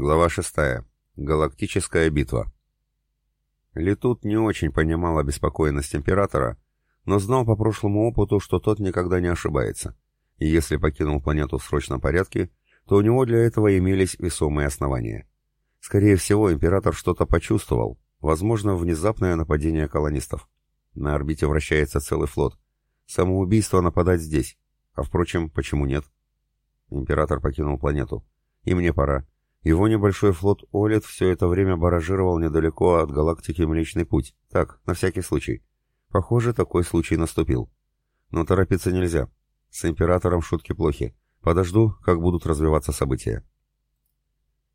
Глава 6. Галактическая битва. Летут не очень понимал обеспокоенность императора, но знал по прошлому опыту, что тот никогда не ошибается. И если покинул планету в срочном порядке, то у него для этого имелись весомые основания. Скорее всего, император что-то почувствовал, возможно, внезапное нападение колонистов. На орбите вращается целый флот. Самоубийство нападать здесь. А впрочем, почему нет? Император покинул планету. И мне пора. Его небольшой флот Олит все это время баражировал недалеко от галактики Млечный Путь. Так, на всякий случай. Похоже, такой случай наступил. Но торопиться нельзя. С Императором шутки плохи. Подожду, как будут развиваться события.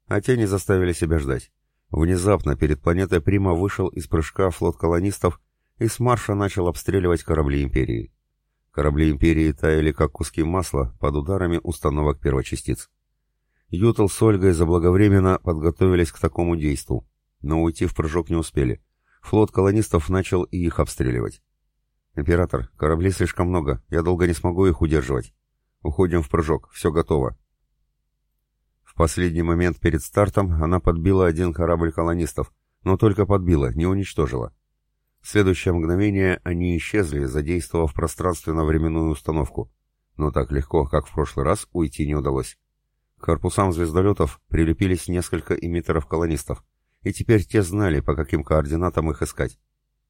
А те не заставили себя ждать. Внезапно перед планетой Прима вышел из прыжка флот колонистов и с марша начал обстреливать корабли Империи. Корабли Империи таяли как куски масла под ударами установок первочастиц. Ютл с Ольгой заблаговременно подготовились к такому действу, но уйти в прыжок не успели. Флот колонистов начал и их обстреливать. «Император, кораблей слишком много, я долго не смогу их удерживать. Уходим в прыжок, все готово». В последний момент перед стартом она подбила один корабль колонистов, но только подбила, не уничтожила. В следующее мгновение они исчезли, задействовав пространственно-временную установку. Но так легко, как в прошлый раз, уйти не удалось. К корпусам звездолетов прилепились несколько эмиттеров-колонистов, и теперь те знали, по каким координатам их искать.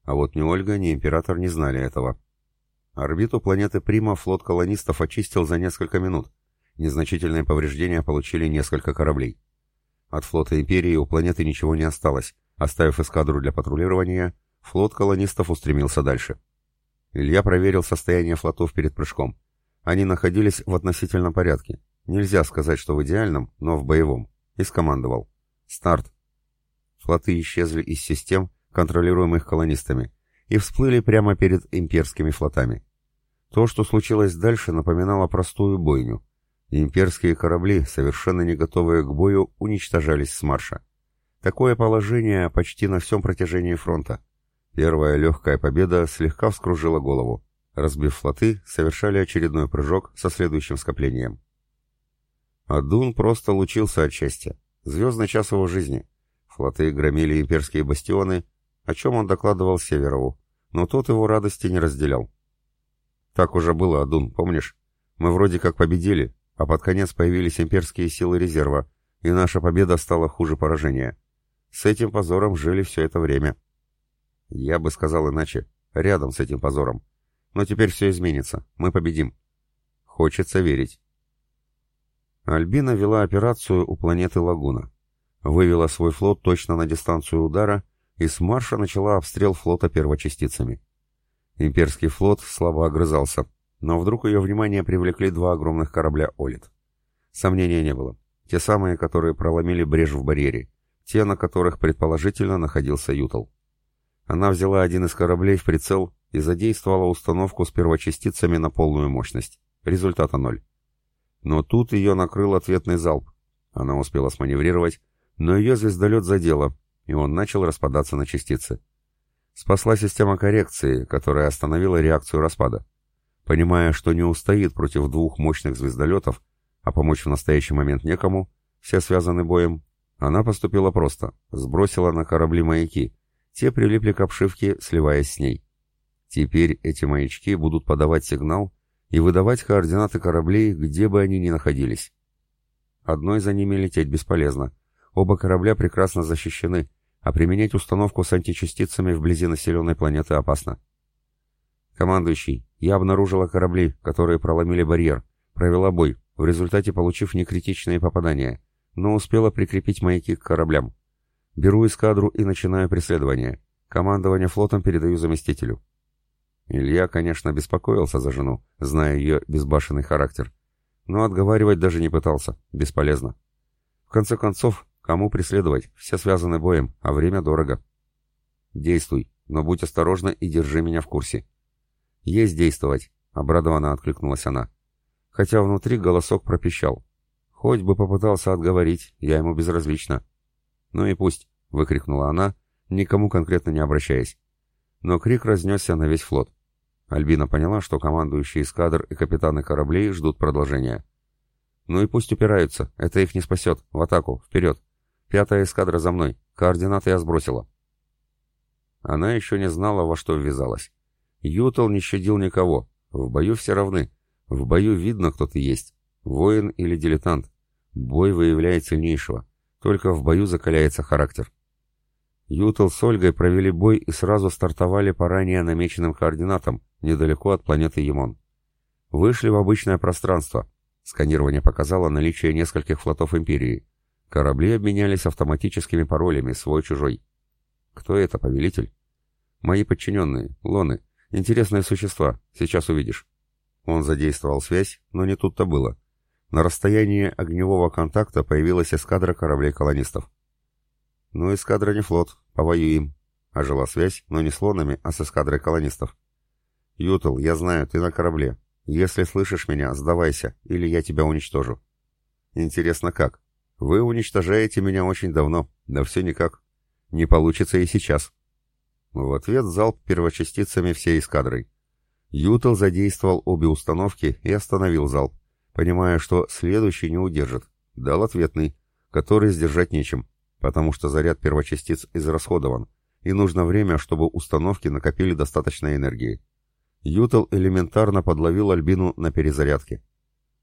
А вот ни Ольга, ни Император не знали этого. Орбиту планеты Прима флот колонистов очистил за несколько минут. Незначительные повреждения получили несколько кораблей. От флота Империи у планеты ничего не осталось. Оставив эскадру для патрулирования, флот колонистов устремился дальше. Илья проверил состояние флотов перед прыжком. Они находились в относительном порядке. Нельзя сказать, что в идеальном, но в боевом. И скомандовал. Старт. Флоты исчезли из систем, контролируемых колонистами, и всплыли прямо перед имперскими флотами. То, что случилось дальше, напоминало простую бойню. Имперские корабли, совершенно не готовые к бою, уничтожались с марша. Такое положение почти на всем протяжении фронта. Первая легкая победа слегка вскружила голову. Разбив флоты, совершали очередной прыжок со следующим скоплением. А Дун просто лучился от счастья. Звездный час его жизни. Флоты громили имперские бастионы, о чем он докладывал Северову, но тот его радости не разделял. Так уже было, Адун, помнишь? Мы вроде как победили, а под конец появились имперские силы резерва, и наша победа стала хуже поражения. С этим позором жили все это время. Я бы сказал иначе, рядом с этим позором. Но теперь все изменится, мы победим. Хочется верить. Альбина вела операцию у планеты Лагуна. Вывела свой флот точно на дистанцию удара и с марша начала обстрел флота первочастицами. Имперский флот слабо огрызался, но вдруг ее внимание привлекли два огромных корабля «Олит». Сомнения не было. Те самые, которые проломили брешь в барьере. Те, на которых предположительно находился Ютал. Она взяла один из кораблей в прицел и задействовала установку с первочастицами на полную мощность. Результата ноль. Но тут ее накрыл ответный залп. Она успела сманеврировать, но ее звездолет задело, и он начал распадаться на частицы. Спасла система коррекции, которая остановила реакцию распада. Понимая, что не устоит против двух мощных звездолетов, а помочь в настоящий момент некому, все связаны боем, она поступила просто, сбросила на корабли маяки, те прилипли к обшивке, сливаясь с ней. Теперь эти маячки будут подавать сигнал, и выдавать координаты кораблей, где бы они ни находились. Одной за ними лететь бесполезно. Оба корабля прекрасно защищены, а применять установку с античастицами вблизи населенной планеты опасно. Командующий, я обнаружила корабли, которые проломили барьер, провела бой, в результате получив некритичные попадания, но успела прикрепить маяки к кораблям. Беру эскадру и начинаю преследование. Командование флотом передаю заместителю. Илья, конечно, беспокоился за жену, зная ее безбашенный характер. Но отговаривать даже не пытался. Бесполезно. В конце концов, кому преследовать? Все связаны боем, а время дорого. Действуй, но будь осторожна и держи меня в курсе. Есть действовать, обрадованно откликнулась она. Хотя внутри голосок пропищал. Хоть бы попытался отговорить, я ему безразлична. Ну и пусть, выкрикнула она, никому конкретно не обращаясь но крик разнесся на весь флот. Альбина поняла, что командующие эскадр и капитаны кораблей ждут продолжения. «Ну и пусть упираются, это их не спасет. В атаку, вперед! Пятая эскадра за мной. Координаты я сбросила». Она еще не знала, во что ввязалась. Ютал не щадил никого. В бою все равны. В бою видно, кто ты есть. Воин или дилетант. Бой выявляет сильнейшего. Только в бою закаляется характер. Ютал с Ольгой провели бой и сразу стартовали по ранее намеченным координатам, недалеко от планеты Емон. Вышли в обычное пространство. Сканирование показало наличие нескольких флотов Империи. Корабли обменялись автоматическими паролями, свой-чужой. Кто это, повелитель? Мои подчиненные, лоны. Интересные существа, сейчас увидишь. Он задействовал связь, но не тут-то было. На расстоянии огневого контакта появилась эскадра кораблей-колонистов. «Ну, эскадра не флот, повоюем», — ожила связь, но не с лонами, а с эскадрой колонистов. «Ютл, я знаю, ты на корабле. Если слышишь меня, сдавайся, или я тебя уничтожу». «Интересно, как? Вы уничтожаете меня очень давно, да все никак. Не получится и сейчас». В ответ залп первочастицами всей эскадрой. Ютл задействовал обе установки и остановил залп, понимая, что следующий не удержит. Дал ответный, который сдержать нечем, потому что заряд первочастиц израсходован, и нужно время, чтобы установки накопили достаточно энергии. Ютл элементарно подловил Альбину на перезарядке.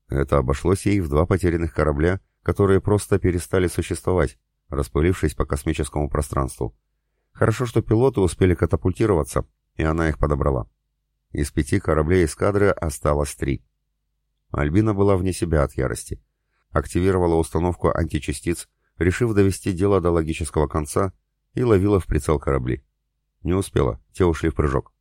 Это обошлось ей в два потерянных корабля, которые просто перестали существовать, распылившись по космическому пространству. Хорошо, что пилоты успели катапультироваться, и она их подобрала. Из пяти кораблей эскадры осталось три. Альбина была вне себя от ярости. Активировала установку античастиц, решив довести дело до логического конца, и ловила в прицел корабли. Не успела, те ушли в прыжок.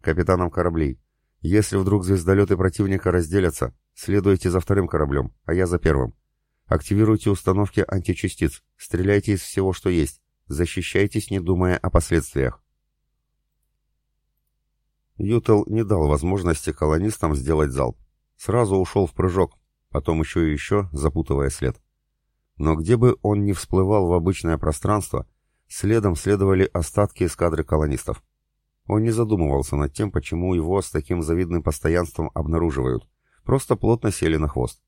Капитанам кораблей. Если вдруг звездолеты противника разделятся, следуйте за вторым кораблем, а я за первым. Активируйте установки античастиц, стреляйте из всего, что есть, защищайтесь, не думая о последствиях. Ютел не дал возможности колонистам сделать залп. Сразу ушел в прыжок, потом еще и еще, запутывая след. Но где бы он ни всплывал в обычное пространство, следом следовали остатки эскадры колонистов. Он не задумывался над тем, почему его с таким завидным постоянством обнаруживают. Просто плотно сели на хвост.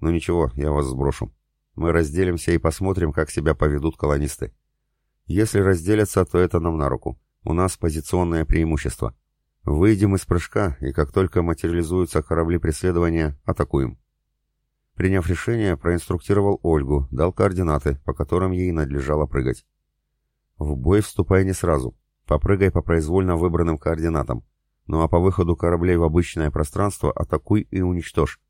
«Ну ничего, я вас сброшу. Мы разделимся и посмотрим, как себя поведут колонисты. Если разделятся, то это нам на руку. У нас позиционное преимущество. Выйдем из прыжка, и как только материализуются корабли преследования, атакуем. Приняв решение, проинструктировал Ольгу, дал координаты, по которым ей надлежало прыгать. В бой вступай не сразу. Попрыгай по произвольно выбранным координатам. Ну а по выходу кораблей в обычное пространство атакуй и уничтожь.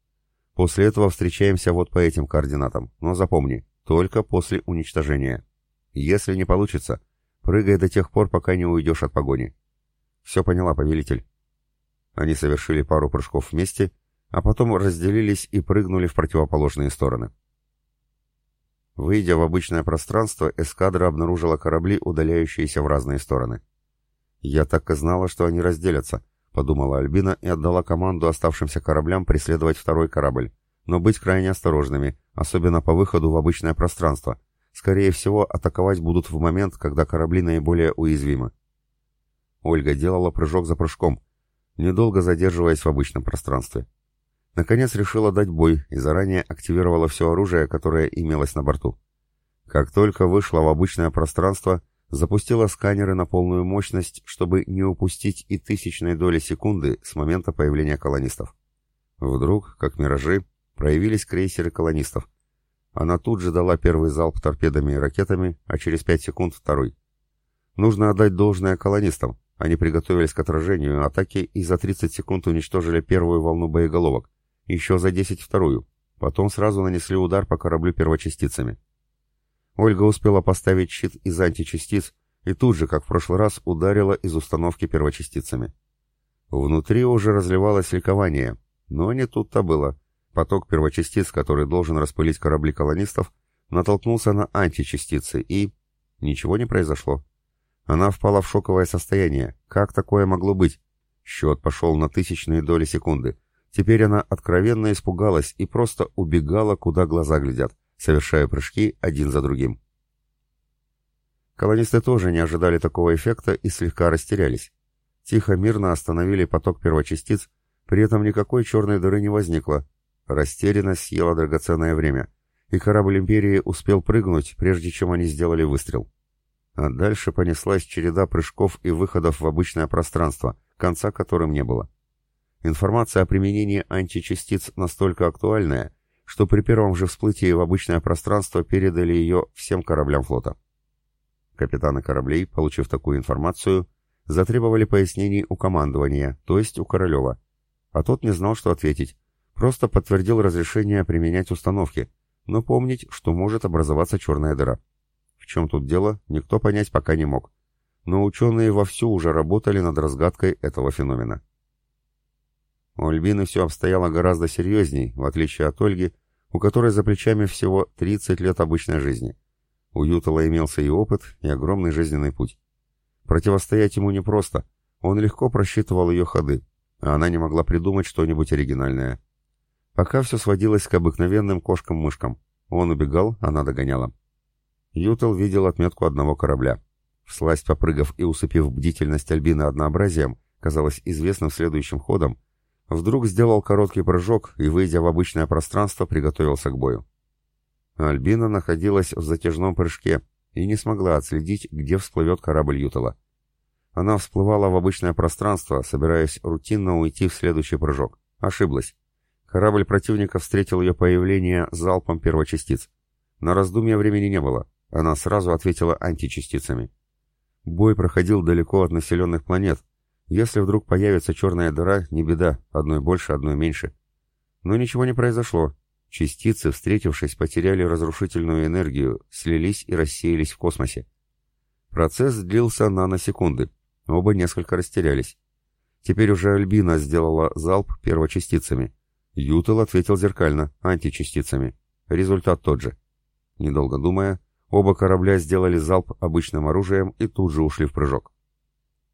После этого встречаемся вот по этим координатам. Но запомни, только после уничтожения. Если не получится, прыгай до тех пор, пока не уйдешь от погони. «Все поняла, повелитель». Они совершили пару прыжков вместе, а потом разделились и прыгнули в противоположные стороны. Выйдя в обычное пространство, эскадра обнаружила корабли, удаляющиеся в разные стороны. «Я так и знала, что они разделятся», — подумала Альбина и отдала команду оставшимся кораблям преследовать второй корабль, но быть крайне осторожными, особенно по выходу в обычное пространство. Скорее всего, атаковать будут в момент, когда корабли наиболее уязвимы. Ольга делала прыжок за прыжком, недолго задерживаясь в обычном пространстве. Наконец решила дать бой и заранее активировала все оружие, которое имелось на борту. Как только вышла в обычное пространство, запустила сканеры на полную мощность, чтобы не упустить и тысячной доли секунды с момента появления колонистов. Вдруг, как миражи, проявились крейсеры колонистов. Она тут же дала первый залп торпедами и ракетами, а через пять секунд второй. Нужно отдать должное колонистам. Они приготовились к отражению атаки и за 30 секунд уничтожили первую волну боеголовок, еще за 10 вторую, потом сразу нанесли удар по кораблю первочастицами. Ольга успела поставить щит из античастиц и тут же, как в прошлый раз, ударила из установки первочастицами. Внутри уже разливалось ликование, но не тут-то было. Поток первочастиц, который должен распылить корабли колонистов, натолкнулся на античастицы и... Ничего не произошло. Она впала в шоковое состояние. Как такое могло быть? Счет пошел на тысячные доли секунды. Теперь она откровенно испугалась и просто убегала, куда глаза глядят, совершая прыжки один за другим. Колонисты тоже не ожидали такого эффекта и слегка растерялись. Тихо, мирно остановили поток первочастиц, при этом никакой черной дыры не возникло. Растерянность съела драгоценное время, и корабль Империи успел прыгнуть, прежде чем они сделали выстрел. А дальше понеслась череда прыжков и выходов в обычное пространство, конца которым не было. Информация о применении античастиц настолько актуальная, что при первом же всплытии в обычное пространство передали ее всем кораблям флота. Капитаны кораблей, получив такую информацию, затребовали пояснений у командования, то есть у Королева, а тот не знал, что ответить, просто подтвердил разрешение применять установки, но помнить, что может образоваться черная дыра. В чем тут дело, никто понять пока не мог, но ученые вовсю уже работали над разгадкой этого феномена. У Альбины все обстояло гораздо серьезней, в отличие от Ольги, у которой за плечами всего 30 лет обычной жизни. У Ютала имелся и опыт, и огромный жизненный путь. Противостоять ему непросто, он легко просчитывал ее ходы, а она не могла придумать что-нибудь оригинальное. Пока все сводилось к обыкновенным кошкам-мышкам. Он убегал, она догоняла. Ютел видел отметку одного корабля. Всласть попрыгав и усыпив бдительность Альбины однообразием, казалось известным следующим ходом, вдруг сделал короткий прыжок и, выйдя в обычное пространство, приготовился к бою. Альбина находилась в затяжном прыжке и не смогла отследить, где всплывет корабль Ютела. Она всплывала в обычное пространство, собираясь рутинно уйти в следующий прыжок. Ошиблась. Корабль противника встретил ее появление залпом первочастиц. На раздумья времени не было. Она сразу ответила античастицами. Бой проходил далеко от населенных планет. Если вдруг появится черная дыра, не беда, одной больше, одной меньше. Но ничего не произошло. Частицы, встретившись, потеряли разрушительную энергию, слились и рассеялись в космосе. Процесс длился наносекунды. Оба несколько растерялись. Теперь уже Альбина сделала залп первочастицами. Ютел ответил зеркально, античастицами. Результат тот же. Недолго думая, оба корабля сделали залп обычным оружием и тут же ушли в прыжок.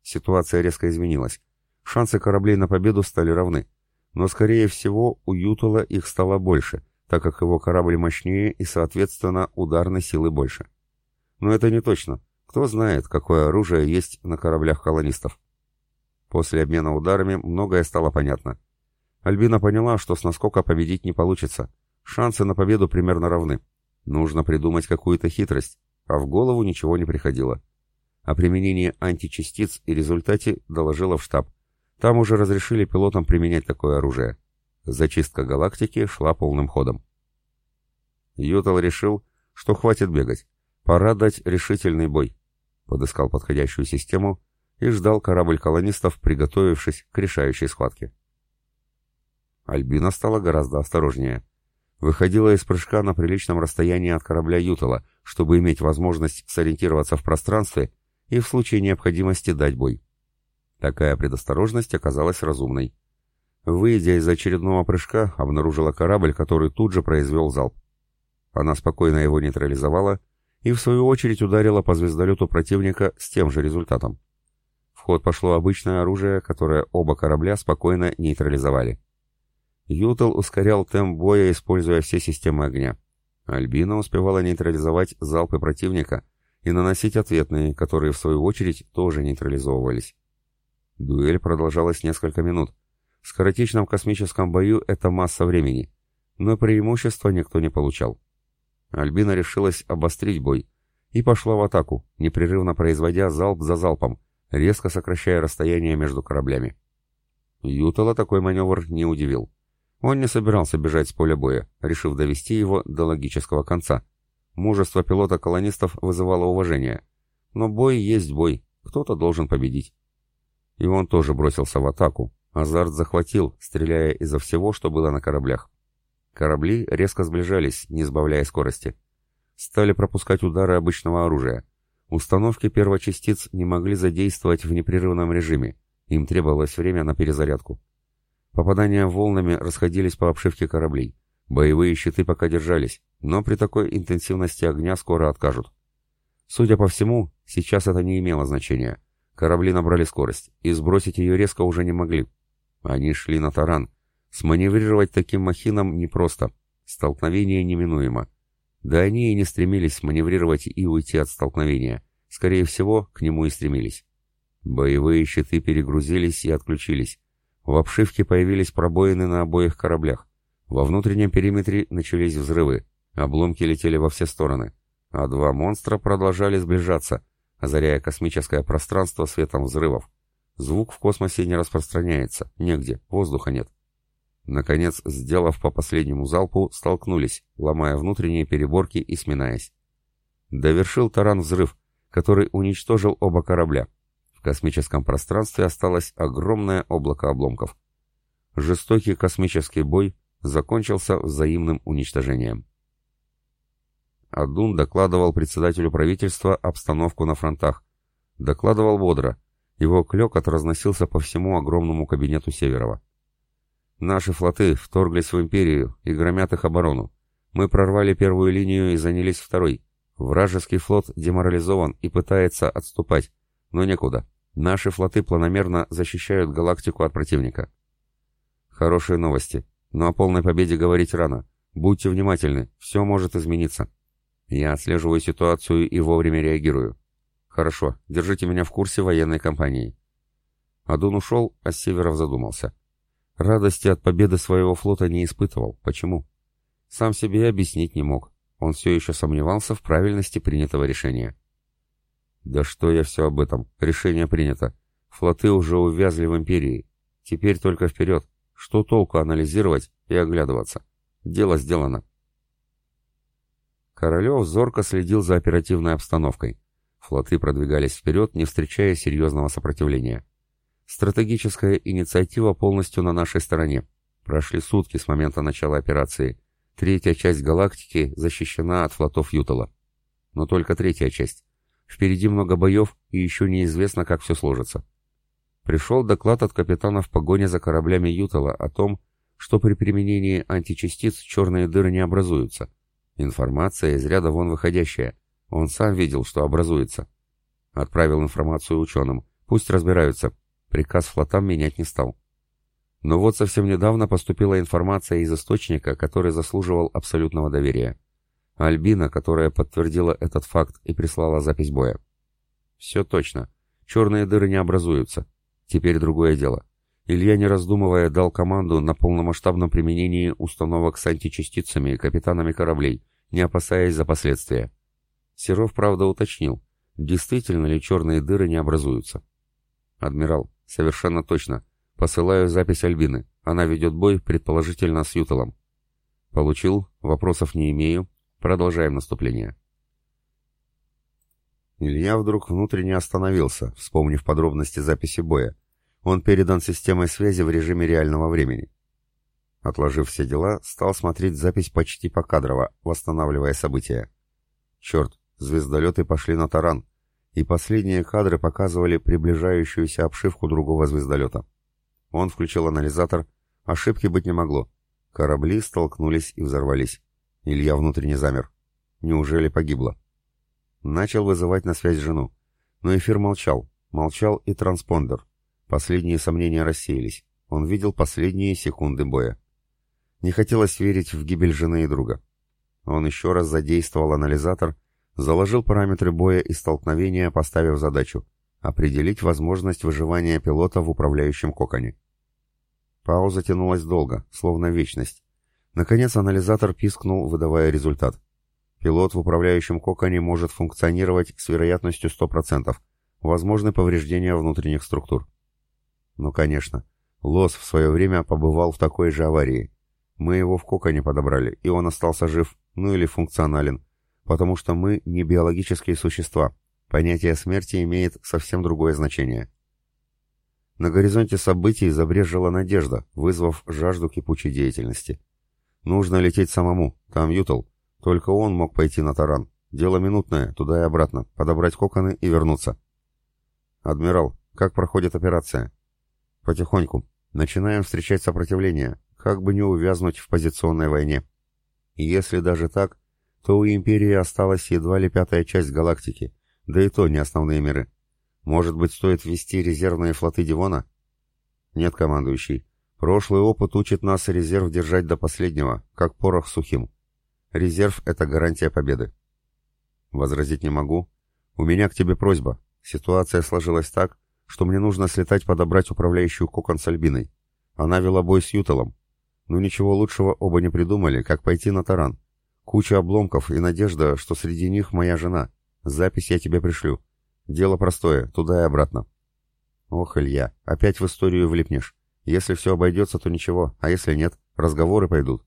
Ситуация резко изменилась. Шансы кораблей на победу стали равны. Но, скорее всего, у Ютела их стало больше, так как его корабль мощнее и, соответственно, ударной силы больше. Но это не точно. Кто знает, какое оружие есть на кораблях колонистов. После обмена ударами многое стало понятно. Альбина поняла, что с наскока победить не получится. Шансы на победу примерно равны. Нужно придумать какую-то хитрость, а в голову ничего не приходило. О применении античастиц и результате доложила в штаб. Там уже разрешили пилотам применять такое оружие. Зачистка галактики шла полным ходом. Ютал решил, что хватит бегать. Пора дать решительный бой. Подыскал подходящую систему и ждал корабль колонистов, приготовившись к решающей схватке. Альбина стала гораздо осторожнее. Выходила из прыжка на приличном расстоянии от корабля Ютала, чтобы иметь возможность сориентироваться в пространстве и в случае необходимости дать бой. Такая предосторожность оказалась разумной. Выйдя из очередного прыжка, обнаружила корабль, который тут же произвел залп. Она спокойно его нейтрализовала и в свою очередь ударила по звездолету противника с тем же результатом. В ход пошло обычное оружие, которое оба корабля спокойно нейтрализовали. Ютел ускорял темп боя, используя все системы огня. Альбина успевала нейтрализовать залпы противника и наносить ответные, которые в свою очередь тоже нейтрализовывались. Дуэль продолжалась несколько минут. В скоротечном космическом бою это масса времени, но преимущества никто не получал. Альбина решилась обострить бой и пошла в атаку, непрерывно производя залп за залпом, резко сокращая расстояние между кораблями. Ютала такой маневр не удивил. Он не собирался бежать с поля боя, решив довести его до логического конца. Мужество пилота-колонистов вызывало уважение. Но бой есть бой, кто-то должен победить. И он тоже бросился в атаку. Азарт захватил, стреляя изо всего, что было на кораблях. Корабли резко сближались, не сбавляя скорости. Стали пропускать удары обычного оружия. Установки первочастиц не могли задействовать в непрерывном режиме. Им требовалось время на перезарядку. Попадания волнами расходились по обшивке кораблей. Боевые щиты пока держались, но при такой интенсивности огня скоро откажут. Судя по всему, сейчас это не имело значения. Корабли набрали скорость, и сбросить ее резко уже не могли. Они шли на таран. Сманеврировать таким махинам непросто. Столкновение неминуемо. Да они и не стремились маневрировать и уйти от столкновения. Скорее всего, к нему и стремились. Боевые щиты перегрузились и отключились. В обшивке появились пробоины на обоих кораблях. Во внутреннем периметре начались взрывы. Обломки летели во все стороны, а два монстра продолжали сближаться, озаряя космическое пространство светом взрывов. Звук в космосе не распространяется, негде, воздуха нет. Наконец, сделав по последнему залпу, столкнулись, ломая внутренние переборки и сминаясь. Довершил таран взрыв, который уничтожил оба корабля. В космическом пространстве осталось огромное облако обломков. Жестокий космический бой закончился взаимным уничтожением. Адун докладывал председателю правительства обстановку на фронтах. Докладывал бодро. Его клёкот разносился по всему огромному кабинету Северова. Наши флоты вторглись в империю и громят их оборону. Мы прорвали первую линию и занялись второй. Вражеский флот деморализован и пытается отступать, но некуда. Наши флоты планомерно защищают галактику от противника. Хорошие новости, но о полной победе говорить рано. Будьте внимательны, все может измениться. Я отслеживаю ситуацию и вовремя реагирую. Хорошо, держите меня в курсе военной кампании. Адун ушел, а Северов задумался. Радости от победы своего флота не испытывал. Почему? Сам себе объяснить не мог. Он все еще сомневался в правильности принятого решения. Да что я все об этом. Решение принято. Флоты уже увязли в империи. Теперь только вперед. Что толку анализировать и оглядываться? Дело сделано. Королев зорко следил за оперативной обстановкой. Флоты продвигались вперед, не встречая серьезного сопротивления. Стратегическая инициатива полностью на нашей стороне. Прошли сутки с момента начала операции. Третья часть галактики защищена от флотов Ютала. Но только третья часть. Впереди много боев, и еще неизвестно, как все сложится. Пришел доклад от капитана в погоне за кораблями Ютала о том, что при применении античастиц черные дыры не образуются, Информация из ряда вон выходящая. Он сам видел, что образуется. Отправил информацию ученым. Пусть разбираются. Приказ флотам менять не стал. Но вот совсем недавно поступила информация из источника, который заслуживал абсолютного доверия. Альбина, которая подтвердила этот факт и прислала запись боя. Все точно. Черные дыры не образуются. Теперь другое дело. Илья, не раздумывая, дал команду на полномасштабном применении установок с античастицами капитанами кораблей, не опасаясь за последствия. Серов, правда, уточнил, действительно ли черные дыры не образуются. «Адмирал, совершенно точно. Посылаю запись Альбины. Она ведет бой, предположительно, с Ютелом». «Получил. Вопросов не имею. Продолжаем наступление». Илья вдруг внутренне остановился, вспомнив подробности записи боя, он передан системой связи в режиме реального времени. Отложив все дела, стал смотреть запись почти покадрово, восстанавливая события. Черт, звездолеты пошли на таран, и последние кадры показывали приближающуюся обшивку другого звездолета. Он включил анализатор, ошибки быть не могло. Корабли столкнулись и взорвались. Илья внутренне замер. Неужели погибло? Начал вызывать на связь жену. Но эфир молчал. Молчал и транспондер. Последние сомнения рассеялись. Он видел последние секунды боя. Не хотелось верить в гибель жены и друга. Он еще раз задействовал анализатор, заложил параметры боя и столкновения, поставив задачу определить возможность выживания пилота в управляющем коконе. Пауза тянулась долго, словно вечность. Наконец анализатор пискнул, выдавая результат. Пилот в управляющем коконе может функционировать с вероятностью 100%. Возможны повреждения внутренних структур. Ну, конечно. Лос в свое время побывал в такой же аварии. Мы его в коконе подобрали, и он остался жив, ну или функционален, потому что мы не биологические существа. Понятие смерти имеет совсем другое значение. На горизонте событий забрежила надежда, вызвав жажду кипучей деятельности. Нужно лететь самому, там Ютл. Только он мог пойти на таран. Дело минутное, туда и обратно, подобрать коконы и вернуться. «Адмирал, как проходит операция?» Потихоньку. Начинаем встречать сопротивление, как бы не увязнуть в позиционной войне. И если даже так, то у Империи осталась едва ли пятая часть галактики, да и то не основные миры. Может быть, стоит ввести резервные флоты Дивона? Нет, командующий. Прошлый опыт учит нас резерв держать до последнего, как порох сухим. Резерв — это гарантия победы. Возразить не могу. У меня к тебе просьба. Ситуация сложилась так, что мне нужно слетать подобрать управляющую кокон с Альбиной. Она вела бой с Ютелом. Но ничего лучшего оба не придумали, как пойти на таран. Куча обломков и надежда, что среди них моя жена. Запись я тебе пришлю. Дело простое, туда и обратно. Ох, Илья, опять в историю влипнешь. Если все обойдется, то ничего, а если нет, разговоры пойдут.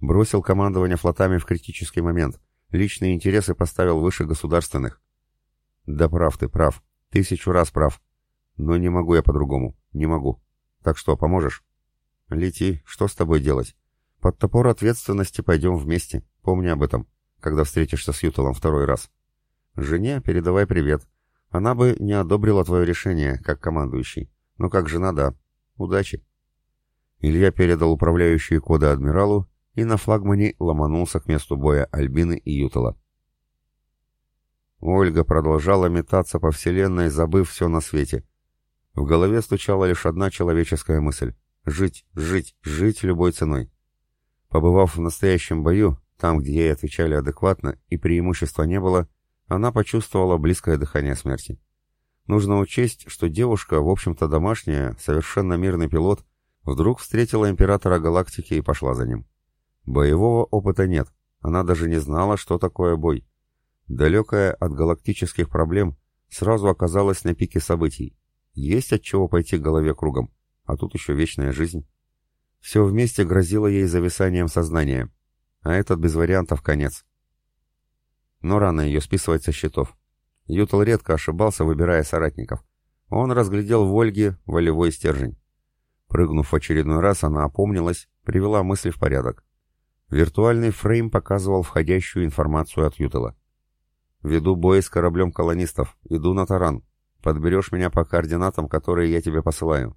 Бросил командование флотами в критический момент. Личные интересы поставил выше государственных. Да прав ты, прав. Тысячу раз прав. Но не могу я по-другому. Не могу. Так что, поможешь? Лети, что с тобой делать? Под топор ответственности пойдем вместе. Помни об этом, когда встретишься с Ютелом второй раз. Жене передавай привет. Она бы не одобрила твое решение, как командующий. Но как жена, да. Удачи. Илья передал управляющие коды адмиралу и на флагмане ломанулся к месту боя Альбины и Ютела. Ольга продолжала метаться по вселенной, забыв все на свете. В голове стучала лишь одна человеческая мысль — жить, жить, жить любой ценой. Побывав в настоящем бою, там, где ей отвечали адекватно и преимущества не было, она почувствовала близкое дыхание смерти. Нужно учесть, что девушка, в общем-то домашняя, совершенно мирный пилот, вдруг встретила императора галактики и пошла за ним. Боевого опыта нет, она даже не знала, что такое бой. Далекая от галактических проблем, сразу оказалась на пике событий. Есть от чего пойти голове кругом, а тут еще вечная жизнь. Все вместе грозило ей зависанием сознания, а этот без вариантов конец. Но рано ее списывать со счетов. Ютл редко ошибался, выбирая соратников. Он разглядел в Ольге волевой стержень. Прыгнув в очередной раз, она опомнилась, привела мысли в порядок. Виртуальный фрейм показывал входящую информацию от Ютела. «Веду бой с кораблем колонистов. Иду на таран. Подберешь меня по координатам, которые я тебе посылаю.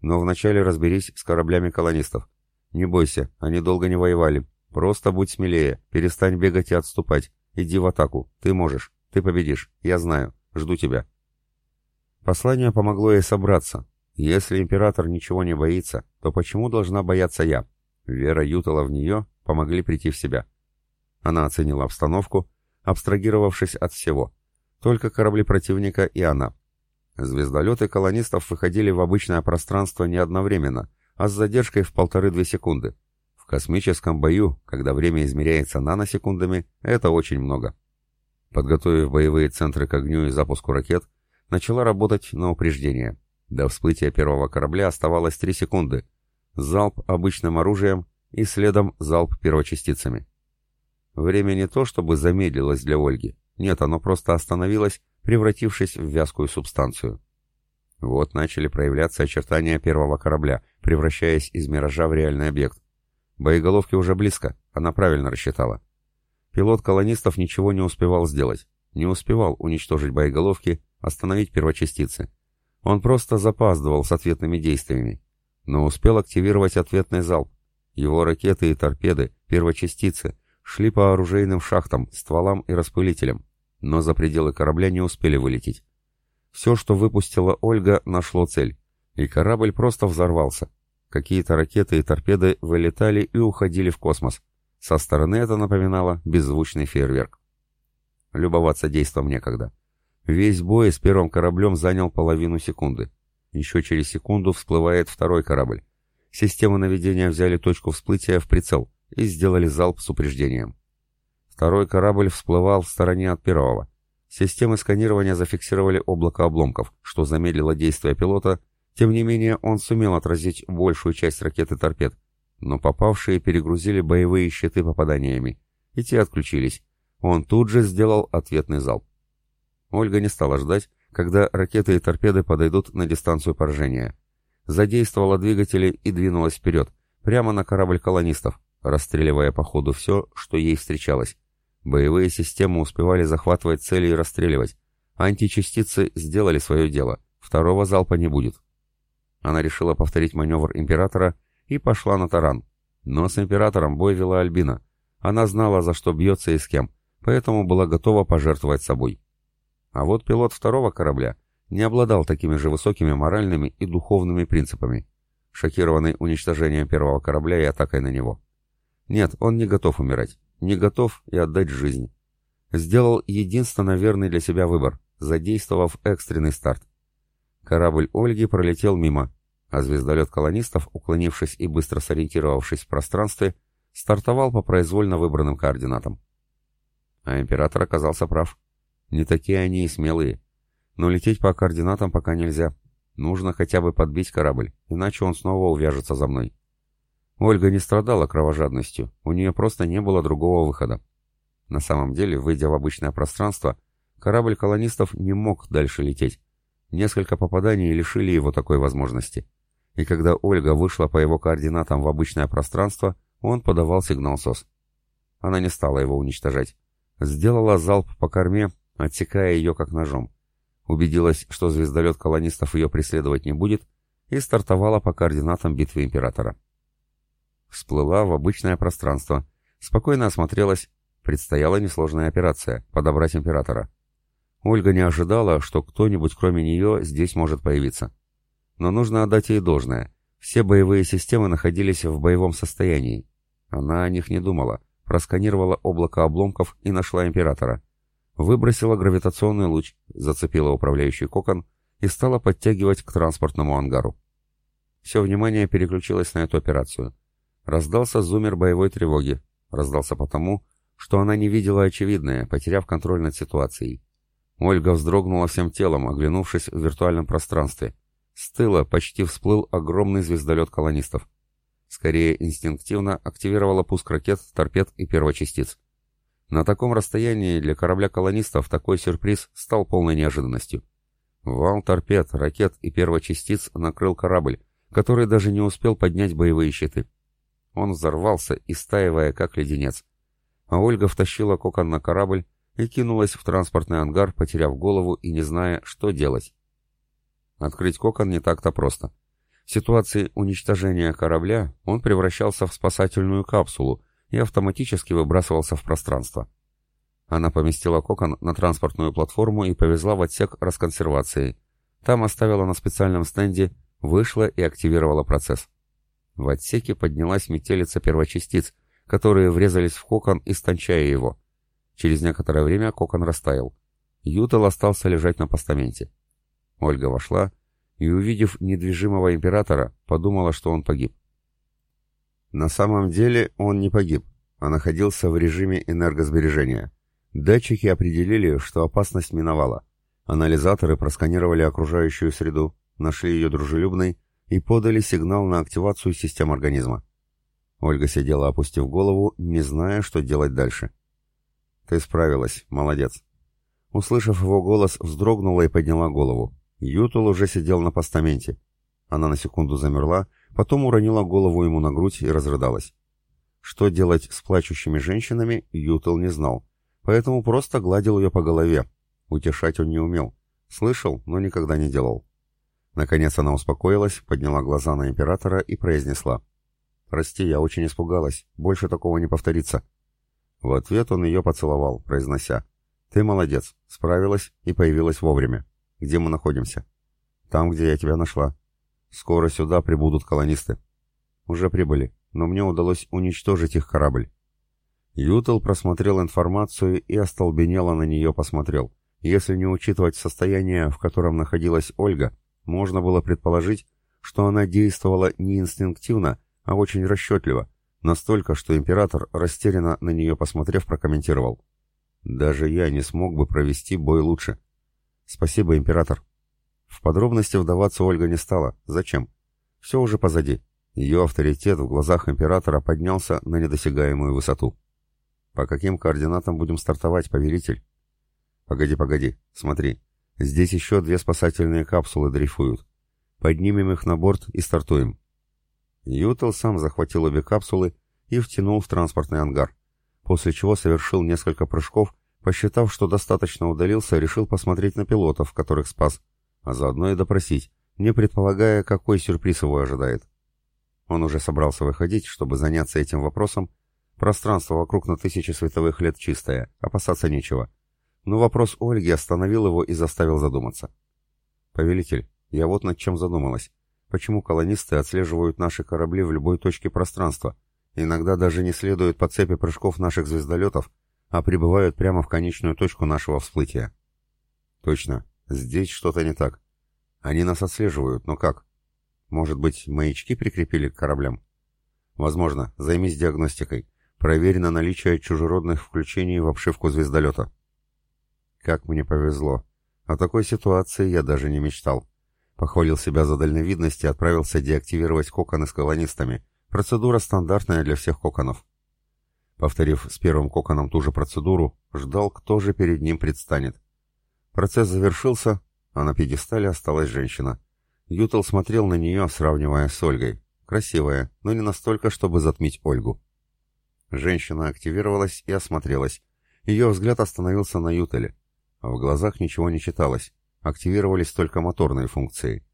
Но вначале разберись с кораблями колонистов. Не бойся, они долго не воевали. Просто будь смелее, перестань бегать и отступать. Иди в атаку. Ты можешь. Ты победишь. Я знаю. Жду тебя. Послание помогло ей собраться. Если император ничего не боится, то почему должна бояться я? Вера Ютала в нее помогли прийти в себя. Она оценила обстановку, абстрагировавшись от всего. Только корабли противника и она. Звездолеты колонистов выходили в обычное пространство не одновременно, а с задержкой в полторы-две секунды. В космическом бою, когда время измеряется наносекундами, это очень много. Подготовив боевые центры к огню и запуску ракет, начала работать на упреждение. До всплытия первого корабля оставалось 3 секунды. Залп обычным оружием и следом залп первочастицами. Время не то, чтобы замедлилось для Ольги. Нет, оно просто остановилось, превратившись в вязкую субстанцию. Вот начали проявляться очертания первого корабля, превращаясь из миража в реальный объект. Боеголовки уже близко, она правильно рассчитала. Пилот колонистов ничего не успевал сделать. Не успевал уничтожить боеголовки, остановить первочастицы. Он просто запаздывал с ответными действиями. Но успел активировать ответный залп. Его ракеты и торпеды, первочастицы, шли по оружейным шахтам, стволам и распылителям, но за пределы корабля не успели вылететь. Все, что выпустила Ольга, нашло цель, и корабль просто взорвался. Какие-то ракеты и торпеды вылетали и уходили в космос. Со стороны это напоминало беззвучный фейерверк. Любоваться действом некогда. Весь бой с первым кораблем занял половину секунды. Еще через секунду всплывает второй корабль. Системы наведения взяли точку всплытия в прицел и сделали залп с упреждением. Второй корабль всплывал в стороне от первого. Системы сканирования зафиксировали облако обломков, что замедлило действие пилота, тем не менее он сумел отразить большую часть ракет и торпед, но попавшие перегрузили боевые щиты попаданиями, и те отключились. Он тут же сделал ответный залп. Ольга не стала ждать, когда ракеты и торпеды подойдут на дистанцию поражения. Задействовала двигатели и двинулась вперед, прямо на корабль колонистов, расстреливая по ходу все, что ей встречалось. Боевые системы успевали захватывать цели и расстреливать. Античастицы сделали свое дело, второго залпа не будет. Она решила повторить маневр Императора и пошла на таран. Но с императором бой вела Альбина. Она знала, за что бьется и с кем, поэтому была готова пожертвовать собой. А вот пилот второго корабля не обладал такими же высокими моральными и духовными принципами, шокированный уничтожением первого корабля и атакой на него. Нет, он не готов умирать, не готов и отдать жизнь. Сделал единственно верный для себя выбор, задействовав экстренный старт. Корабль Ольги пролетел мимо, а звездолет колонистов, уклонившись и быстро сориентировавшись в пространстве, стартовал по произвольно выбранным координатам. А император оказался прав. Не такие они и смелые. Но лететь по координатам пока нельзя. Нужно хотя бы подбить корабль, иначе он снова увяжется за мной. Ольга не страдала кровожадностью, у нее просто не было другого выхода. На самом деле, выйдя в обычное пространство, корабль колонистов не мог дальше лететь. Несколько попаданий лишили его такой возможности. И когда Ольга вышла по его координатам в обычное пространство, он подавал сигнал СОС. Она не стала его уничтожать. Сделала залп по корме, отсекая ее как ножом. Убедилась, что звездолет колонистов ее преследовать не будет, и стартовала по координатам битвы Императора. Всплыла в обычное пространство, спокойно осмотрелась, предстояла несложная операция — подобрать Императора. Ольга не ожидала, что кто-нибудь кроме нее здесь может появиться. Но нужно отдать ей должное. Все боевые системы находились в боевом состоянии. Она о них не думала, просканировала облако обломков и нашла Императора. Выбросила гравитационный луч, зацепила управляющий кокон и стала подтягивать к транспортному ангару. Все внимание переключилось на эту операцию. Раздался зумер боевой тревоги. Раздался потому, что она не видела очевидное, потеряв контроль над ситуацией. Ольга вздрогнула всем телом, оглянувшись в виртуальном пространстве. С тыла почти всплыл огромный звездолет колонистов. Скорее инстинктивно активировала пуск ракет, торпед и первочастиц. На таком расстоянии для корабля колонистов такой сюрприз стал полной неожиданностью. Вал торпед, ракет и первочастиц накрыл корабль, который даже не успел поднять боевые щиты. Он взорвался, истаивая как леденец. А Ольга втащила кокон на корабль и кинулась в транспортный ангар, потеряв голову и не зная, что делать. Открыть кокон не так-то просто. В ситуации уничтожения корабля он превращался в спасательную капсулу и автоматически выбрасывался в пространство. Она поместила кокон на транспортную платформу и повезла в отсек расконсервации. Там оставила на специальном стенде, вышла и активировала процесс. В отсеке поднялась метелица первочастиц, которые врезались в кокон, истончая его. Через некоторое время кокон растаял. Ютел остался лежать на постаменте. Ольга вошла и, увидев недвижимого императора, подумала, что он погиб. На самом деле он не погиб, а находился в режиме энергосбережения. Датчики определили, что опасность миновала. Анализаторы просканировали окружающую среду, нашли ее дружелюбной и подали сигнал на активацию систем организма. Ольга сидела, опустив голову, не зная, что делать дальше. «Ты справилась. Молодец». Услышав его голос, вздрогнула и подняла голову. Ютул уже сидел на постаменте. Она на секунду замерла, потом уронила голову ему на грудь и разрыдалась. Что делать с плачущими женщинами, Ютул не знал, поэтому просто гладил ее по голове. Утешать он не умел. Слышал, но никогда не делал. Наконец она успокоилась, подняла глаза на императора и произнесла. «Прости, я очень испугалась. Больше такого не повторится». В ответ он ее поцеловал, произнося «Ты молодец, справилась и появилась вовремя. Где мы находимся?» «Там, где я тебя нашла. Скоро сюда прибудут колонисты». «Уже прибыли, но мне удалось уничтожить их корабль». Ютел просмотрел информацию и остолбенело на нее посмотрел. Если не учитывать состояние, в котором находилась Ольга, можно было предположить, что она действовала не инстинктивно, а очень расчетливо, Настолько, что император, растерянно на нее посмотрев, прокомментировал. «Даже я не смог бы провести бой лучше». «Спасибо, император». В подробности вдаваться Ольга не стала. Зачем? Все уже позади. Ее авторитет в глазах императора поднялся на недосягаемую высоту. «По каким координатам будем стартовать, повелитель?» «Погоди, погоди, смотри. Здесь еще две спасательные капсулы дрейфуют. Поднимем их на борт и стартуем. Ютел сам захватил обе капсулы и втянул в транспортный ангар, после чего совершил несколько прыжков, посчитав, что достаточно удалился, решил посмотреть на пилотов, которых спас, а заодно и допросить, не предполагая, какой сюрприз его ожидает. Он уже собрался выходить, чтобы заняться этим вопросом. Пространство вокруг на тысячи световых лет чистое, опасаться нечего. Но вопрос Ольги остановил его и заставил задуматься. «Повелитель, я вот над чем задумалась. Почему колонисты отслеживают наши корабли в любой точке пространства, иногда даже не следуют по цепи прыжков наших звездолетов, а прибывают прямо в конечную точку нашего всплытия? Точно, здесь что-то не так. Они нас отслеживают, но как? Может быть, маячки прикрепили к кораблям? Возможно, займись диагностикой. Проверь на наличие чужеродных включений в обшивку звездолета. Как мне повезло. О такой ситуации я даже не мечтал. Похвалил себя за дальновидность и отправился деактивировать коконы с колонистами. Процедура стандартная для всех коконов. Повторив с первым коконом ту же процедуру, ждал, кто же перед ним предстанет. Процесс завершился, а на пьедестале осталась женщина. Ютел смотрел на нее, сравнивая с Ольгой. Красивая, но не настолько, чтобы затмить Ольгу. Женщина активировалась и осмотрелась. Ее взгляд остановился на Ютеле. В глазах ничего не читалось. Активировались только моторные функции.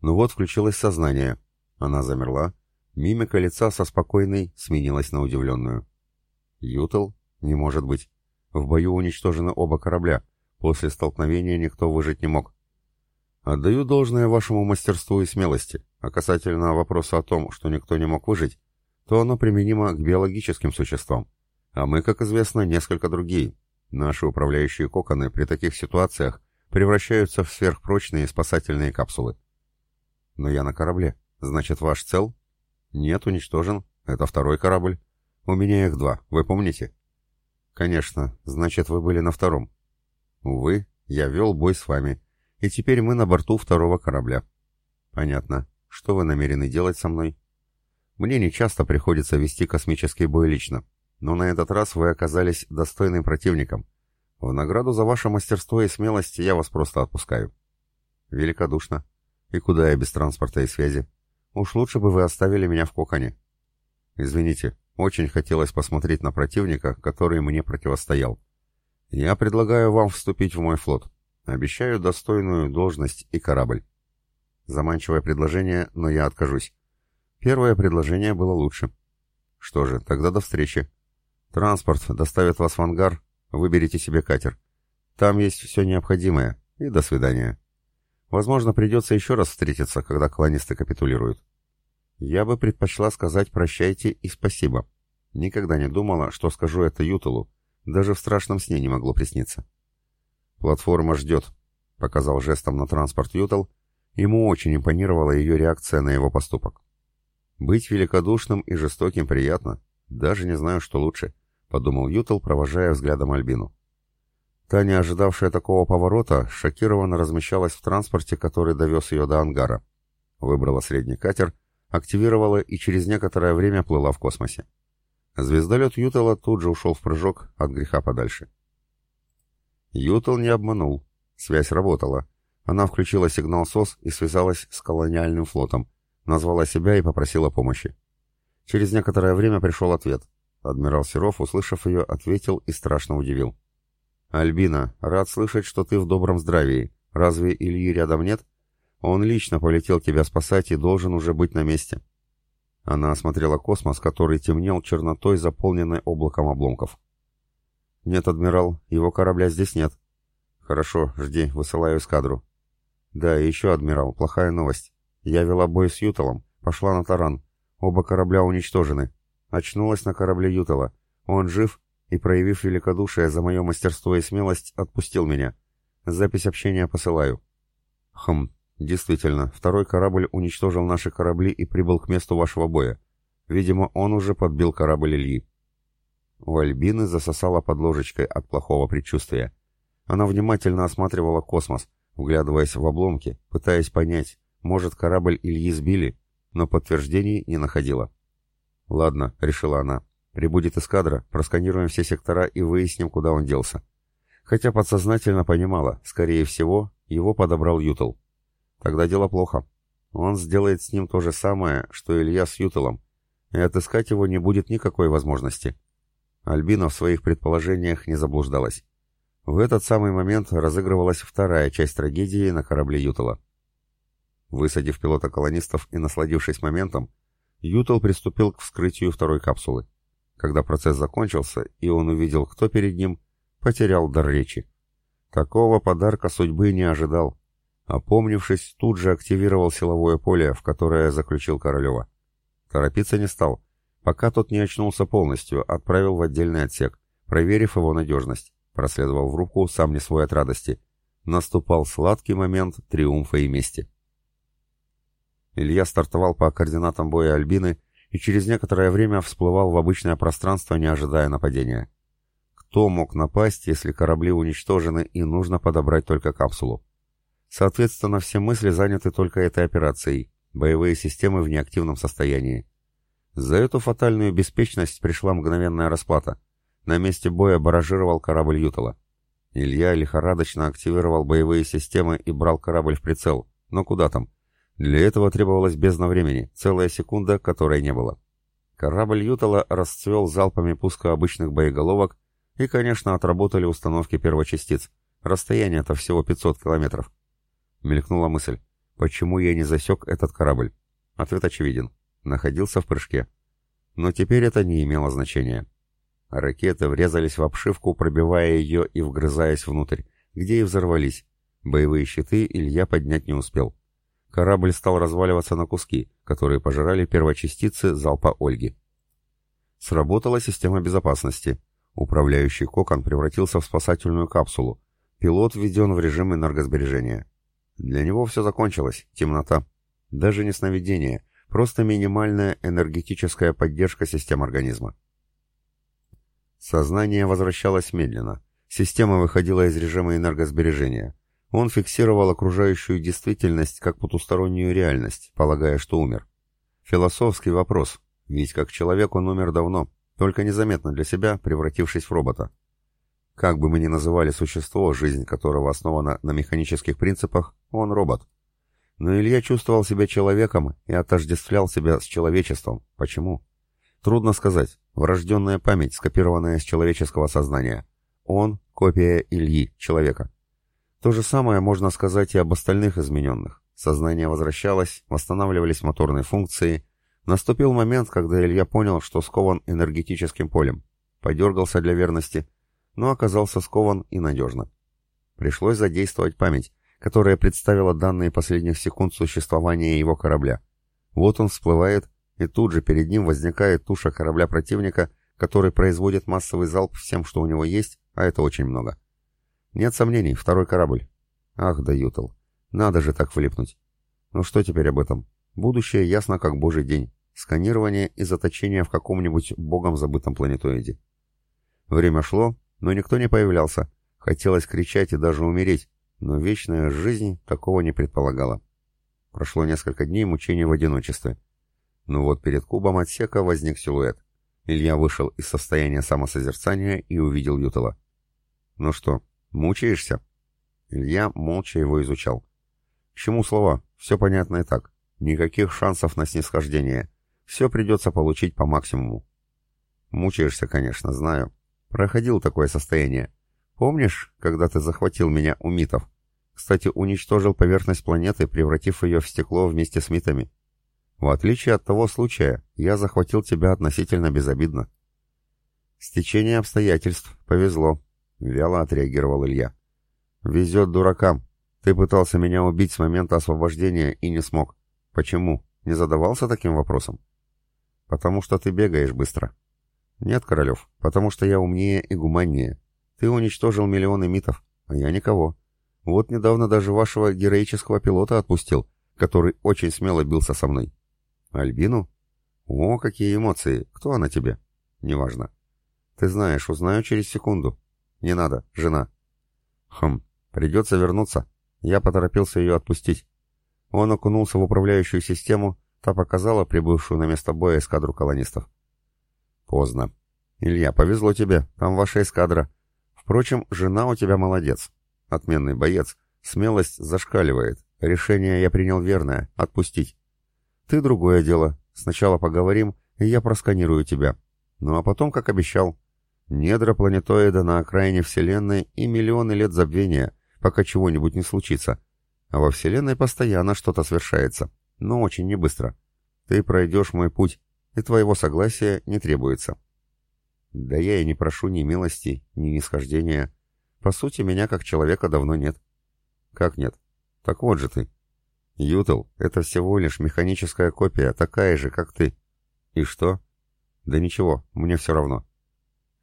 Ну вот включилось сознание. Она замерла. Мимика лица со спокойной сменилась на удивленную. Ютел? Не может быть. В бою уничтожены оба корабля. После столкновения никто выжить не мог. Отдаю должное вашему мастерству и смелости, а касательно вопроса о том, что никто не мог выжить, то оно применимо к биологическим существам. А мы, как известно, несколько другие. Наши управляющие коконы при таких ситуациях превращаются в сверхпрочные спасательные капсулы. Но я на корабле. Значит, ваш цел? Нет, уничтожен. Это второй корабль. У меня их два, вы помните? Конечно, значит, вы были на втором. Увы, я вел бой с вами, и теперь мы на борту второго корабля. Понятно. Что вы намерены делать со мной? Мне не часто приходится вести космический бой лично, но на этот раз вы оказались достойным противником. В награду за ваше мастерство и смелость я вас просто отпускаю. Великодушно. И куда я без транспорта и связи? Уж лучше бы вы оставили меня в коконе. Извините, очень хотелось посмотреть на противника, который мне противостоял. Я предлагаю вам вступить в мой флот. Обещаю достойную должность и корабль. Заманчивое предложение, но я откажусь. Первое предложение было лучше. Что же, тогда до встречи. Транспорт доставит вас в ангар, выберите себе катер. Там есть все необходимое, и до свидания. Возможно, придется еще раз встретиться, когда кланисты капитулируют. Я бы предпочла сказать «прощайте» и «спасибо». Никогда не думала, что скажу это Ютулу, даже в страшном сне не могло присниться. «Платформа ждет», — показал жестом на транспорт Ютал. Ему очень импонировала ее реакция на его поступок. «Быть великодушным и жестоким приятно. Даже не знаю, что лучше», — подумал Ютал, провожая взглядом Альбину. Та, не ожидавшая такого поворота, шокированно размещалась в транспорте, который довез ее до ангара. Выбрала средний катер, активировала и через некоторое время плыла в космосе. Звездолет Ютала тут же ушел в прыжок от греха подальше. Ютл не обманул. Связь работала. Она включила сигнал СОС и связалась с колониальным флотом, назвала себя и попросила помощи. Через некоторое время пришел ответ. Адмирал Серов, услышав ее, ответил и страшно удивил. «Альбина, рад слышать, что ты в добром здравии. Разве Ильи рядом нет? Он лично полетел тебя спасать и должен уже быть на месте». Она осмотрела космос, который темнел чернотой, заполненной облаком обломков. «Нет, адмирал, его корабля здесь нет». «Хорошо, жди, высылаю эскадру». «Да, и еще, адмирал, плохая новость. Я вела бой с Юталом, пошла на таран. Оба корабля уничтожены. Очнулась на корабле Ютала. Он жив и, проявив великодушие за мое мастерство и смелость, отпустил меня. Запись общения посылаю». «Хм, действительно, второй корабль уничтожил наши корабли и прибыл к месту вашего боя. Видимо, он уже подбил корабль Ильи. У Альбины засосала под ложечкой от плохого предчувствия. Она внимательно осматривала космос, вглядываясь в обломки, пытаясь понять, может, корабль Ильи сбили, но подтверждений не находила. «Ладно», — решила она, — «прибудет эскадра, просканируем все сектора и выясним, куда он делся». Хотя подсознательно понимала, скорее всего, его подобрал Ютл. Тогда дело плохо. Он сделает с ним то же самое, что Илья с Ютелом, и отыскать его не будет никакой возможности. Альбина в своих предположениях не заблуждалась. В этот самый момент разыгрывалась вторая часть трагедии на корабле Ютала. Высадив пилота колонистов и насладившись моментом, Ютал приступил к вскрытию второй капсулы. Когда процесс закончился, и он увидел, кто перед ним, потерял дар речи. Такого подарка судьбы не ожидал. Опомнившись, тут же активировал силовое поле, в которое заключил Королева. Торопиться не стал — Пока тот не очнулся полностью, отправил в отдельный отсек, проверив его надежность. Проследовал в руку, сам не свой от радости. Наступал сладкий момент триумфа и мести. Илья стартовал по координатам боя Альбины и через некоторое время всплывал в обычное пространство, не ожидая нападения. Кто мог напасть, если корабли уничтожены и нужно подобрать только капсулу? Соответственно, все мысли заняты только этой операцией, боевые системы в неактивном состоянии. За эту фатальную беспечность пришла мгновенная расплата. На месте боя баражировал корабль Ютала. Илья лихорадочно активировал боевые системы и брал корабль в прицел. Но куда там? Для этого требовалась бездна времени, целая секунда, которой не было. Корабль Ютала расцвел залпами пуска обычных боеголовок и, конечно, отработали установки первочастиц. Расстояние-то всего 500 километров. Мелькнула мысль. Почему я не засек этот корабль? Ответ очевиден. Находился в прыжке. Но теперь это не имело значения. Ракеты врезались в обшивку, пробивая ее и вгрызаясь внутрь, где и взорвались. Боевые щиты Илья поднять не успел. Корабль стал разваливаться на куски, которые пожирали первочастицы залпа Ольги. Сработала система безопасности. Управляющий кокон превратился в спасательную капсулу. Пилот введен в режим энергосбережения. Для него все закончилось, темнота. Даже не сновидение, просто минимальная энергетическая поддержка систем организма. Сознание возвращалось медленно. Система выходила из режима энергосбережения. Он фиксировал окружающую действительность как потустороннюю реальность, полагая, что умер. Философский вопрос, ведь как человек он умер давно, только незаметно для себя, превратившись в робота. Как бы мы ни называли существо, жизнь которого основана на механических принципах, он робот. Но Илья чувствовал себя человеком и отождествлял себя с человечеством. Почему? Трудно сказать. Врожденная память, скопированная с человеческого сознания. Он — копия Ильи, человека. То же самое можно сказать и об остальных измененных. Сознание возвращалось, восстанавливались моторные функции. Наступил момент, когда Илья понял, что скован энергетическим полем. Подергался для верности, но оказался скован и надежно. Пришлось задействовать память, которая представила данные последних секунд существования его корабля. Вот он всплывает, и тут же перед ним возникает туша корабля противника, который производит массовый залп всем, что у него есть, а это очень много. Нет сомнений, второй корабль. Ах да, Ютл, надо же так влипнуть. Ну что теперь об этом? Будущее ясно как божий день. Сканирование и заточение в каком-нибудь богом забытом планетоиде. Время шло, но никто не появлялся. Хотелось кричать и даже умереть, но вечная жизнь такого не предполагала. Прошло несколько дней мучений в одиночестве. Но вот перед кубом отсека возник силуэт. Илья вышел из состояния самосозерцания и увидел Ютала. «Ну что, мучаешься?» Илья молча его изучал. «К чему слова? Все понятно и так. Никаких шансов на снисхождение. Все придется получить по максимуму». «Мучаешься, конечно, знаю. Проходил такое состояние. Помнишь, когда ты захватил меня у митов? Кстати, уничтожил поверхность планеты, превратив ее в стекло вместе с митами. В отличие от того случая, я захватил тебя относительно безобидно. Стечение обстоятельств. Повезло. Вяло отреагировал Илья. Везет дуракам. Ты пытался меня убить с момента освобождения и не смог. Почему? Не задавался таким вопросом? Потому что ты бегаешь быстро. Нет, Королев, потому что я умнее и гуманнее. Ты уничтожил миллионы митов, а я никого. Вот недавно даже вашего героического пилота отпустил, который очень смело бился со мной. Альбину? О, какие эмоции! Кто она тебе? Неважно. Ты знаешь, узнаю через секунду. Не надо, жена. Хм, придется вернуться. Я поторопился ее отпустить. Он окунулся в управляющую систему, та показала прибывшую на место боя эскадру колонистов. Поздно. Илья, повезло тебе, там ваша эскадра. Впрочем, жена у тебя молодец. Отменный боец. Смелость зашкаливает. Решение я принял верное — отпустить. Ты другое дело. Сначала поговорим, и я просканирую тебя. Ну а потом, как обещал, недра планетоида на окраине Вселенной и миллионы лет забвения, пока чего-нибудь не случится. А во Вселенной постоянно что-то свершается, но очень не быстро. Ты пройдешь мой путь, и твоего согласия не требуется. Да я и не прошу ни милости, ни нисхождения. По сути, меня как человека давно нет. Как нет? Так вот же ты. Ютл — это всего лишь механическая копия, такая же, как ты. И что? Да ничего, мне все равно.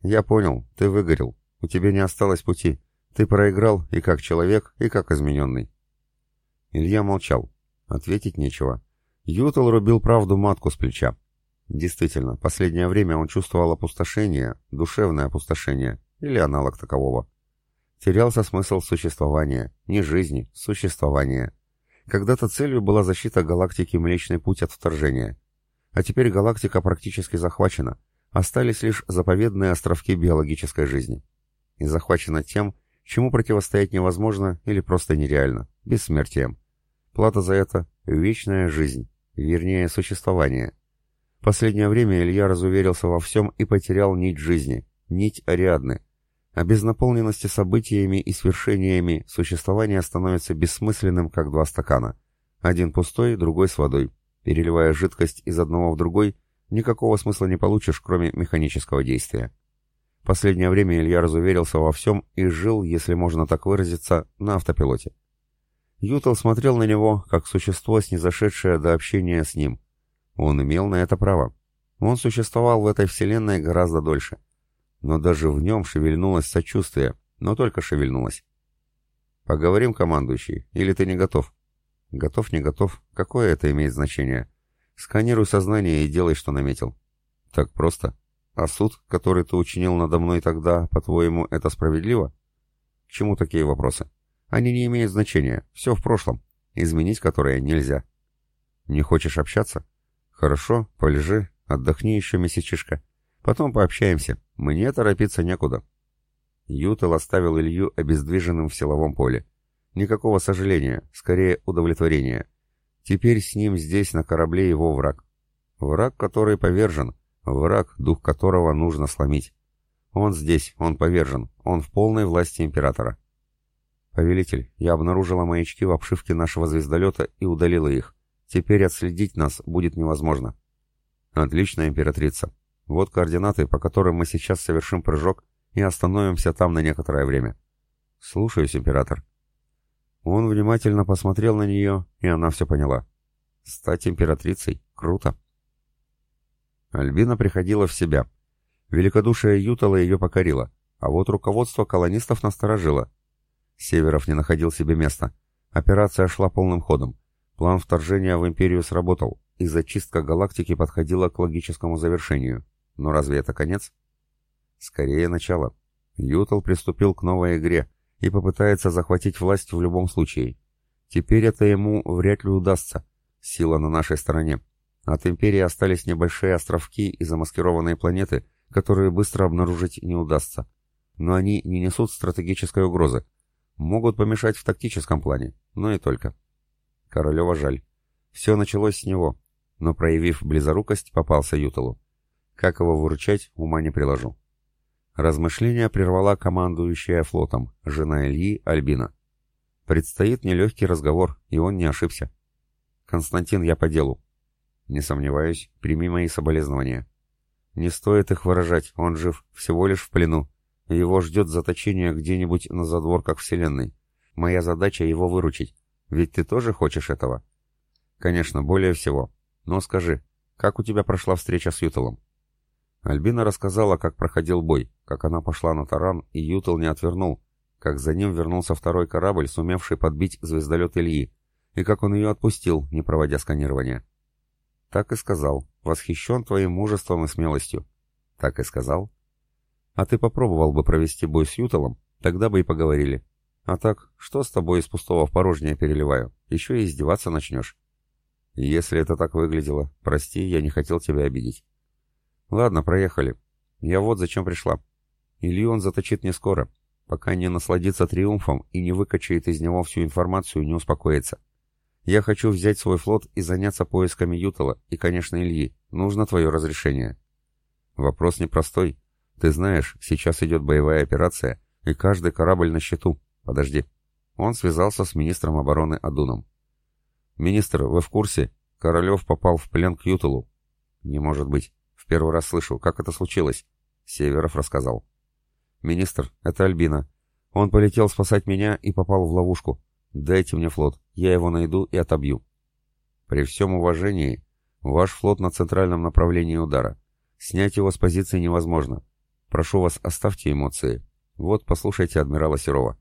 Я понял, ты выгорел. У тебя не осталось пути. Ты проиграл и как человек, и как измененный. Илья молчал. Ответить нечего. Ютл рубил правду матку с плеча. Действительно, последнее время он чувствовал опустошение, душевное опустошение, или аналог такового. Терялся смысл существования, не жизни, существования. Когда-то целью была защита галактики Млечный Путь от вторжения. А теперь галактика практически захвачена, остались лишь заповедные островки биологической жизни. И захвачена тем, чему противостоять невозможно или просто нереально, бессмертием. Плата за это — вечная жизнь, вернее, существование. Последнее время Илья разуверился во всем и потерял нить жизни, нить Ариадны. А без событиями и свершениями существование становится бессмысленным, как два стакана. Один пустой, другой с водой. Переливая жидкость из одного в другой, никакого смысла не получишь, кроме механического действия. Последнее время Илья разуверился во всем и жил, если можно так выразиться, на автопилоте. Ютел смотрел на него, как существо, снизошедшее до общения с ним – он имел на это право. Он существовал в этой вселенной гораздо дольше. Но даже в нем шевельнулось сочувствие, но только шевельнулось. «Поговорим, командующий, или ты не готов?» «Готов, не готов. Какое это имеет значение? Сканируй сознание и делай, что наметил». «Так просто. А суд, который ты учинил надо мной тогда, по-твоему, это справедливо?» «К чему такие вопросы?» «Они не имеют значения. Все в прошлом. Изменить которое нельзя». «Не хочешь общаться?» «Хорошо, полежи, отдохни еще месячишко. Потом пообщаемся. Мне торопиться некуда». Ютел оставил Илью обездвиженным в силовом поле. Никакого сожаления, скорее удовлетворения. Теперь с ним здесь на корабле его враг. Враг, который повержен, враг, дух которого нужно сломить. Он здесь, он повержен, он в полной власти императора. «Повелитель, я обнаружила маячки в обшивке нашего звездолета и удалила их. Теперь отследить нас будет невозможно. Отлично, императрица. Вот координаты, по которым мы сейчас совершим прыжок и остановимся там на некоторое время. Слушаюсь, император. Он внимательно посмотрел на нее, и она все поняла. Стать императрицей — круто. Альбина приходила в себя. Великодушие Ютала ее покорило, а вот руководство колонистов насторожило. Северов не находил себе места. Операция шла полным ходом. План вторжения в Империю сработал, и зачистка галактики подходила к логическому завершению. Но разве это конец? Скорее начало. Ютал приступил к новой игре и попытается захватить власть в любом случае. Теперь это ему вряд ли удастся. Сила на нашей стороне. От Империи остались небольшие островки и замаскированные планеты, которые быстро обнаружить не удастся. Но они не несут стратегической угрозы. Могут помешать в тактическом плане, но и только. Королева жаль. Все началось с него, но, проявив близорукость, попался Юталу. Как его выручать, ума не приложу. Размышления прервала командующая флотом, жена Ильи, Альбина. Предстоит нелегкий разговор, и он не ошибся. «Константин, я по делу». «Не сомневаюсь, прими мои соболезнования». «Не стоит их выражать, он жив, всего лишь в плену. Его ждет заточение где-нибудь на задворках Вселенной. Моя задача его выручить, ведь ты тоже хочешь этого? Конечно, более всего. Но скажи, как у тебя прошла встреча с Ютелом? Альбина рассказала, как проходил бой, как она пошла на таран, и Ютел не отвернул, как за ним вернулся второй корабль, сумевший подбить звездолет Ильи, и как он ее отпустил, не проводя сканирования. Так и сказал. Восхищен твоим мужеством и смелостью. Так и сказал. А ты попробовал бы провести бой с Ютелом, тогда бы и поговорили. А так, что с тобой из пустого в порожнее переливаю? Еще и издеваться начнешь. Если это так выглядело, прости, я не хотел тебя обидеть. Ладно, проехали. Я вот зачем пришла. Илью он заточит не скоро, пока не насладится триумфом и не выкачает из него всю информацию, не успокоится. Я хочу взять свой флот и заняться поисками Ютала и, конечно, Ильи. Нужно твое разрешение. Вопрос непростой. Ты знаешь, сейчас идет боевая операция, и каждый корабль на счету. «Подожди». Он связался с министром обороны Адуном. «Министр, вы в курсе? Королев попал в плен к Ютулу». «Не может быть. В первый раз слышу. Как это случилось?» Северов рассказал. «Министр, это Альбина. Он полетел спасать меня и попал в ловушку. Дайте мне флот. Я его найду и отобью». «При всем уважении, ваш флот на центральном направлении удара. Снять его с позиции невозможно. Прошу вас, оставьте эмоции. Вот, послушайте адмирала Серова».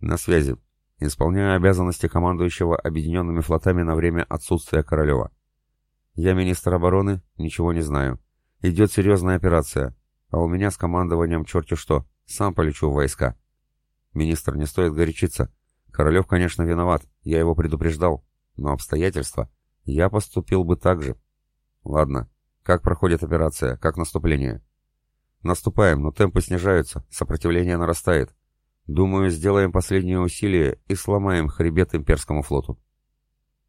«На связи. Исполняю обязанности командующего объединенными флотами на время отсутствия Королева». Я министр обороны, ничего не знаю. Идет серьезная операция, а у меня с командованием черти что, сам полечу в войска. Министр, не стоит горячиться. Королев, конечно, виноват, я его предупреждал, но обстоятельства... Я поступил бы так же. Ладно, как проходит операция, как наступление? Наступаем, но темпы снижаются, сопротивление нарастает. Думаю, сделаем последние усилия и сломаем хребет имперскому флоту.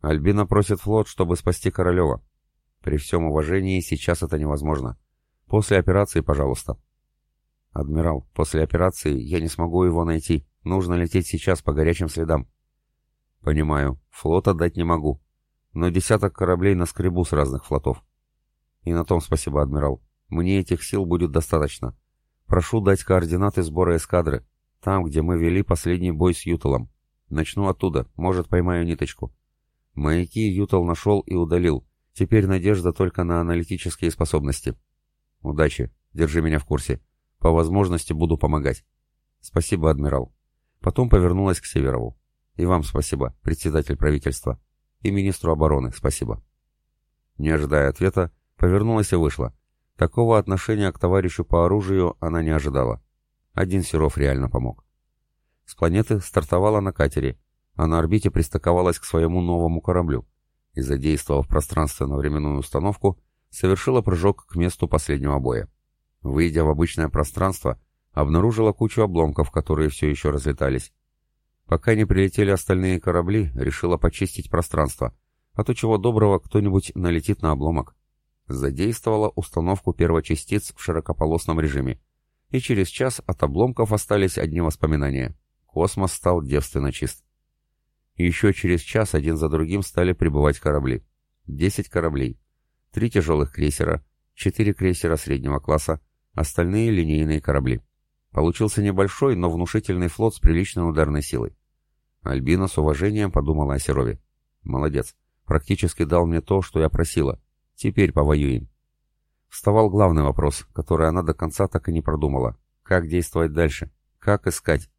Альбина просит флот, чтобы спасти Королева. При всем уважении сейчас это невозможно. После операции, пожалуйста. Адмирал, после операции я не смогу его найти. Нужно лететь сейчас по горячим следам. Понимаю, флот отдать не могу. Но десяток кораблей на скребу с разных флотов. И на том спасибо, адмирал. Мне этих сил будет достаточно. Прошу дать координаты сбора эскадры. Там, где мы вели последний бой с Ютелом. Начну оттуда, может, поймаю ниточку. Маяки Ютел нашел и удалил. Теперь надежда только на аналитические способности. Удачи. Держи меня в курсе. По возможности буду помогать. Спасибо, адмирал. Потом повернулась к Северову. И вам спасибо, председатель правительства. И министру обороны спасибо. Не ожидая ответа, повернулась и вышла. Такого отношения к товарищу по оружию она не ожидала. Один Серов реально помог. С планеты стартовала на катере, а на орбите пристыковалась к своему новому кораблю и, задействовав пространственно-временную установку, совершила прыжок к месту последнего боя. Выйдя в обычное пространство, обнаружила кучу обломков, которые все еще разлетались. Пока не прилетели остальные корабли, решила почистить пространство, а то чего доброго кто-нибудь налетит на обломок. Задействовала установку первочастиц в широкополосном режиме, и через час от обломков остались одни воспоминания. Космос стал девственно чист. Еще через час один за другим стали прибывать корабли. Десять кораблей. Три тяжелых крейсера, четыре крейсера среднего класса, остальные линейные корабли. Получился небольшой, но внушительный флот с приличной ударной силой. Альбина с уважением подумала о Серове. «Молодец. Практически дал мне то, что я просила. Теперь повоюем». Вставал главный вопрос, который она до конца так и не продумала. Как действовать дальше? Как искать?